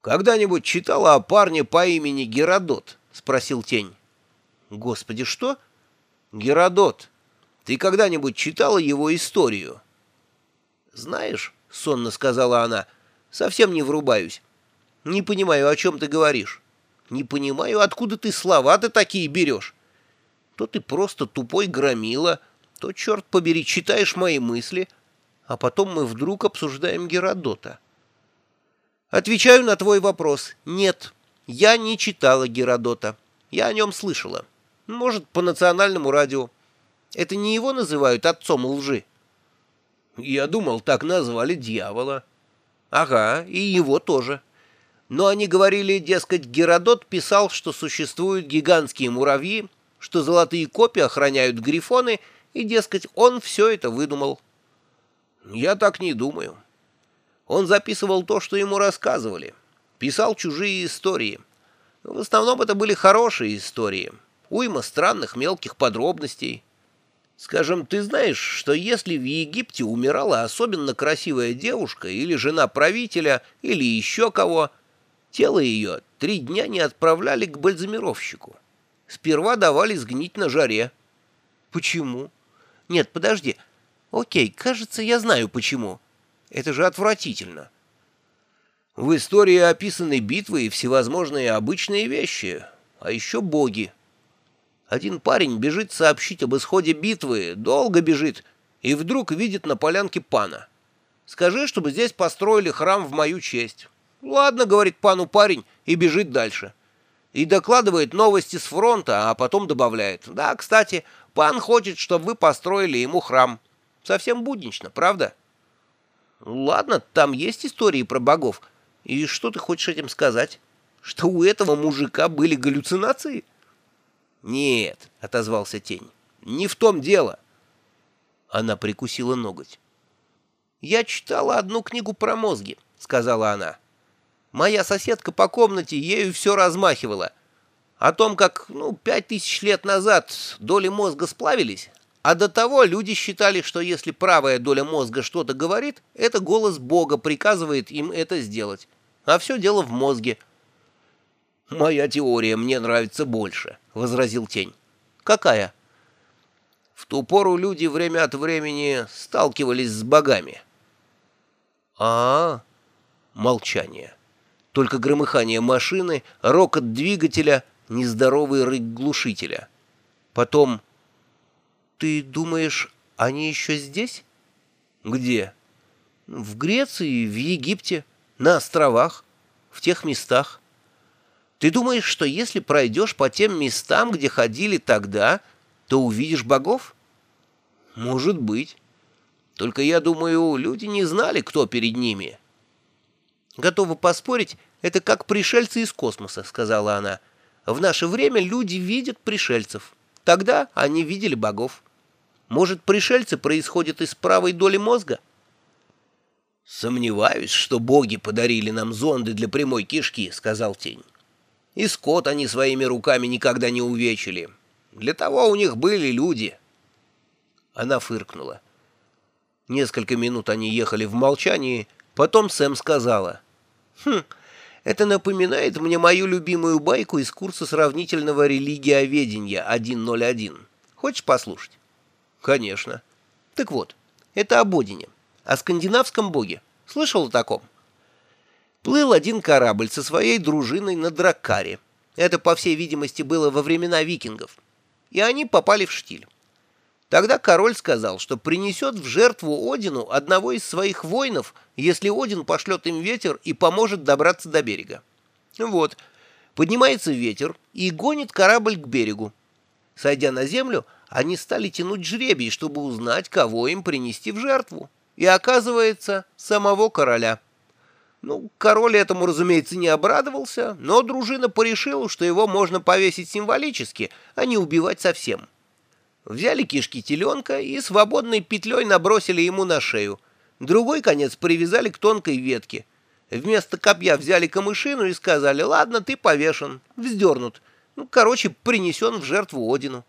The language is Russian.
«Когда-нибудь читала о парне по имени Геродот?» — спросил Тень. «Господи, что?» «Геродот. Ты когда-нибудь читала его историю?» «Знаешь», — сонно сказала она, — «совсем не врубаюсь. Не понимаю, о чем ты говоришь. Не понимаю, откуда ты слова-то такие берешь. То ты просто тупой громила, то, черт побери, читаешь мои мысли, а потом мы вдруг обсуждаем Геродота». Отвечаю на твой вопрос. Нет, я не читала Геродота. Я о нем слышала. Может, по национальному радио. Это не его называют отцом лжи? Я думал, так назвали дьявола. Ага, и его тоже. Но они говорили, дескать, Геродот писал, что существуют гигантские муравьи, что золотые копии охраняют грифоны, и, дескать, он все это выдумал. Я так не думаю. Он записывал то, что ему рассказывали, писал чужие истории. В основном это были хорошие истории, уйма странных мелких подробностей. Скажем, ты знаешь, что если в Египте умирала особенно красивая девушка или жена правителя, или еще кого, тело ее три дня не отправляли к бальзамировщику. Сперва давали сгнить на жаре. Почему? Нет, подожди. Окей, кажется, я знаю почему. Это же отвратительно. В истории описаны битвы и всевозможные обычные вещи, а еще боги. Один парень бежит сообщить об исходе битвы, долго бежит, и вдруг видит на полянке пана. «Скажи, чтобы здесь построили храм в мою честь». «Ладно», — говорит пану парень, и бежит дальше. И докладывает новости с фронта, а потом добавляет. «Да, кстати, пан хочет, чтобы вы построили ему храм». Совсем буднично, правда? Ладно, там есть истории про богов. И что ты хочешь этим сказать? Что у этого мужика были галлюцинации? Нет, отозвался тень. Не в том дело. Она прикусила ноготь. «Я читала одну книгу про мозги», — сказала она. «Моя соседка по комнате ею все размахивала. О том, как, ну, пять тысяч лет назад доли мозга сплавились, а до того люди считали, что если правая доля мозга что-то говорит, это голос Бога приказывает им это сделать. А все дело в мозге. «Моя теория мне нравится больше», — возразил Тень. «Какая?» В ту пору люди время от времени сталкивались с богами. а, -а, -а. Молчание. Только громыхание машины, рокот двигателя, нездоровый рык глушителя. Потом «Ты думаешь, они еще здесь?» «Где?» «В Греции, в Египте, на островах, в тех местах. Ты думаешь, что если пройдешь по тем местам, где ходили тогда, то увидишь богов?» «Может быть. Только я думаю, люди не знали, кто перед ними». «Готова поспорить, это как пришельцы из космоса», — сказала она. «В наше время люди видят пришельцев. Тогда они видели богов». Может, пришельцы происходят из правой доли мозга? «Сомневаюсь, что боги подарили нам зонды для прямой кишки», — сказал Тень. «И скот они своими руками никогда не увечили. Для того у них были люди». Она фыркнула. Несколько минут они ехали в молчании, потом Сэм сказала. «Хм, это напоминает мне мою любимую байку из курса сравнительного религиоведения 1.01. Хочешь послушать?» Конечно. Так вот, это об Одине, о скандинавском боге. Слышал о таком? Плыл один корабль со своей дружиной на Драккаре. Это, по всей видимости, было во времена викингов. И они попали в штиль. Тогда король сказал, что принесет в жертву Одину одного из своих воинов, если Один пошлет им ветер и поможет добраться до берега. Вот, поднимается ветер и гонит корабль к берегу. Сойдя на землю, они стали тянуть жребий, чтобы узнать, кого им принести в жертву. И оказывается, самого короля. Ну, король этому, разумеется, не обрадовался, но дружина порешила, что его можно повесить символически, а не убивать совсем. Взяли кишки теленка и свободной петлей набросили ему на шею. Другой конец привязали к тонкой ветке. Вместо копья взяли камышину и сказали, ладно, ты повешен, вздернут. Ну, короче, принесен в жертву Одину.